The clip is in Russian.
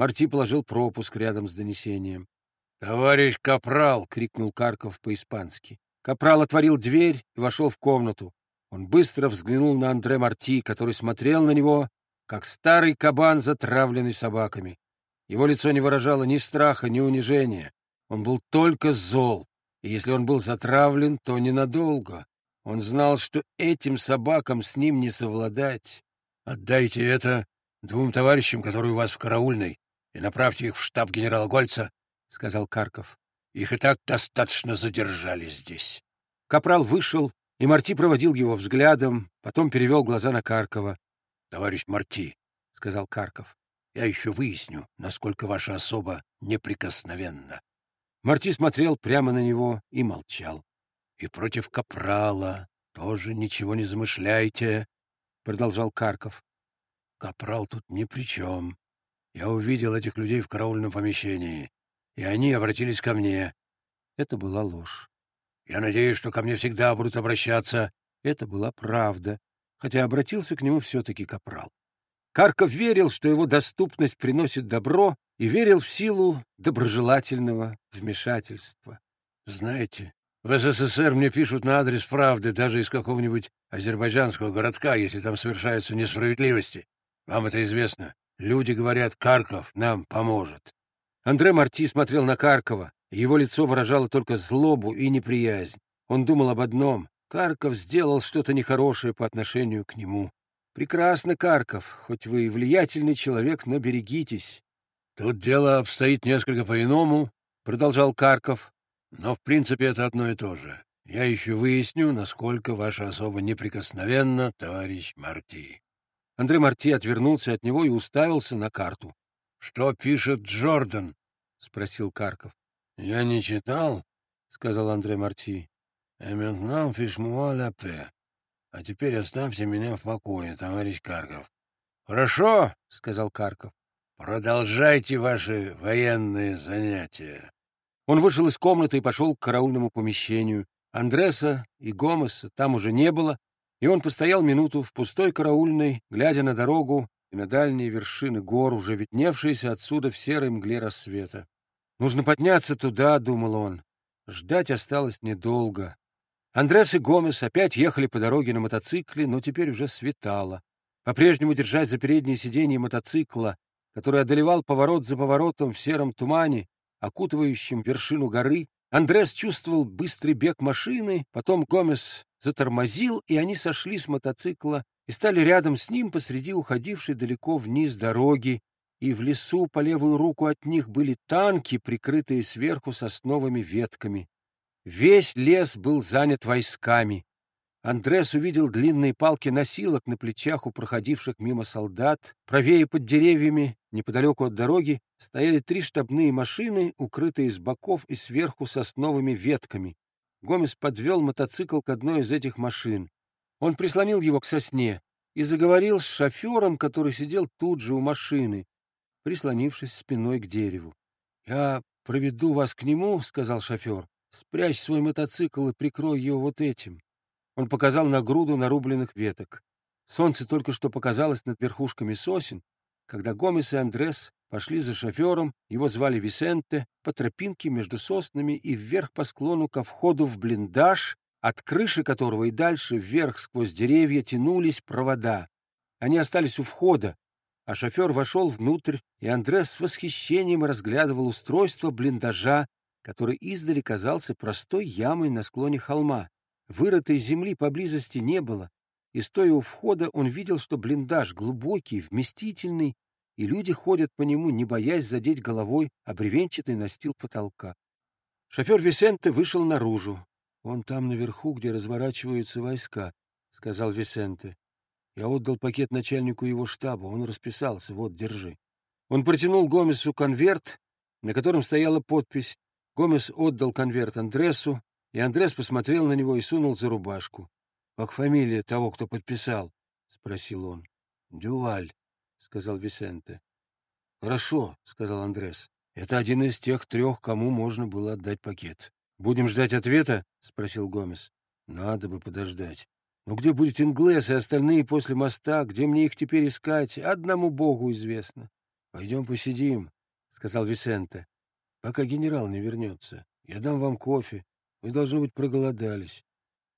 Марти положил пропуск рядом с донесением. «Товарищ Капрал!» — крикнул Карков по-испански. Капрал отворил дверь и вошел в комнату. Он быстро взглянул на Андре Марти, который смотрел на него, как старый кабан, затравленный собаками. Его лицо не выражало ни страха, ни унижения. Он был только зол, и если он был затравлен, то ненадолго. Он знал, что этим собакам с ним не совладать. «Отдайте это двум товарищам, которые у вас в караульной, и направьте их в штаб генерала Гольца», — сказал Карков. «Их и так достаточно задержали здесь». Капрал вышел, и Марти проводил его взглядом, потом перевел глаза на Каркова. «Товарищ Марти», — сказал Карков, — «я еще выясню, насколько ваша особа неприкосновенна». Марти смотрел прямо на него и молчал. «И против Капрала тоже ничего не замышляйте», — продолжал Карков. «Капрал тут ни при чем. Я увидел этих людей в караульном помещении, и они обратились ко мне». Это была ложь. «Я надеюсь, что ко мне всегда будут обращаться». Это была правда, хотя обратился к нему все-таки Капрал. Карков верил, что его доступность приносит добро, и верил в силу доброжелательного вмешательства. «Знаете, в СССР мне пишут на адрес правды даже из какого-нибудь азербайджанского городка, если там совершаются несправедливости. Вам это известно. Люди говорят, Карков нам поможет. Андре Марти смотрел на Каркова. Его лицо выражало только злобу и неприязнь. Он думал об одном. Карков сделал что-то нехорошее по отношению к нему. «Прекрасно, Карков, хоть вы и влиятельный человек, но берегитесь». «Тут дело обстоит несколько по-иному», — продолжал Карков. Но, в принципе, это одно и то же. Я еще выясню, насколько ваша особа неприкосновенна, товарищ Марти. Андрей Марти отвернулся от него и уставился на карту. — Что пишет Джордан? — спросил Карков. — Я не читал, — сказал Андрей Марти. — Эментнам фишмуа ля пе. А теперь оставьте меня в покое, товарищ Карков. — Хорошо, — сказал Карков. — Продолжайте ваши военные занятия. Он вышел из комнаты и пошел к караульному помещению. Андреса и Гомеса там уже не было, и он постоял минуту в пустой караульной, глядя на дорогу и на дальние вершины гор, уже видневшиеся отсюда в серой мгле рассвета. «Нужно подняться туда», — думал он. Ждать осталось недолго. Андрес и Гомес опять ехали по дороге на мотоцикле, но теперь уже светало. По-прежнему держась за переднее сиденье мотоцикла, который одолевал поворот за поворотом в сером тумане, окутывающим вершину горы, Андрес чувствовал быстрый бег машины, потом Гомес затормозил, и они сошли с мотоцикла и стали рядом с ним посреди уходившей далеко вниз дороги, и в лесу по левую руку от них были танки, прикрытые сверху сосновыми ветками. Весь лес был занят войсками. Андрес увидел длинные палки носилок на плечах у проходивших мимо солдат. Правее под деревьями, неподалеку от дороги, стояли три штабные машины, укрытые с боков и сверху сосновыми ветками. Гомес подвел мотоцикл к одной из этих машин. Он прислонил его к сосне и заговорил с шофером, который сидел тут же у машины, прислонившись спиной к дереву. — Я проведу вас к нему, — сказал шофер. — Спрячь свой мотоцикл и прикрой его вот этим. Он показал на груду нарубленных веток. Солнце только что показалось над верхушками сосен, когда Гомес и Андрес пошли за шофером, его звали Висенте, по тропинке между соснами и вверх по склону ко входу в блиндаж, от крыши которого и дальше вверх сквозь деревья тянулись провода. Они остались у входа, а шофер вошел внутрь, и Андрес с восхищением разглядывал устройство блиндажа, который издали казался простой ямой на склоне холма. Вырытой земли поблизости не было, и, стоя у входа, он видел, что блиндаж глубокий, вместительный, и люди ходят по нему, не боясь задеть головой обревенчатый настил потолка. Шофер Висенте вышел наружу. «Он там наверху, где разворачиваются войска», — сказал Висенте. «Я отдал пакет начальнику его штаба, он расписался, вот, держи». Он протянул Гомесу конверт, на котором стояла подпись. Гомес отдал конверт Андресу, и Андрес посмотрел на него и сунул за рубашку. — Как фамилия того, кто подписал? — спросил он. — Дюваль, — сказал Висенте. — Хорошо, — сказал Андрес. — Это один из тех трех, кому можно было отдать пакет. — Будем ждать ответа? — спросил Гомес. — Надо бы подождать. Но где будет Инглес и остальные после моста? Где мне их теперь искать? Одному богу известно. — Пойдем посидим, — сказал Висенте, — пока генерал не вернется. Я дам вам кофе. Вы, должно быть, проголодались.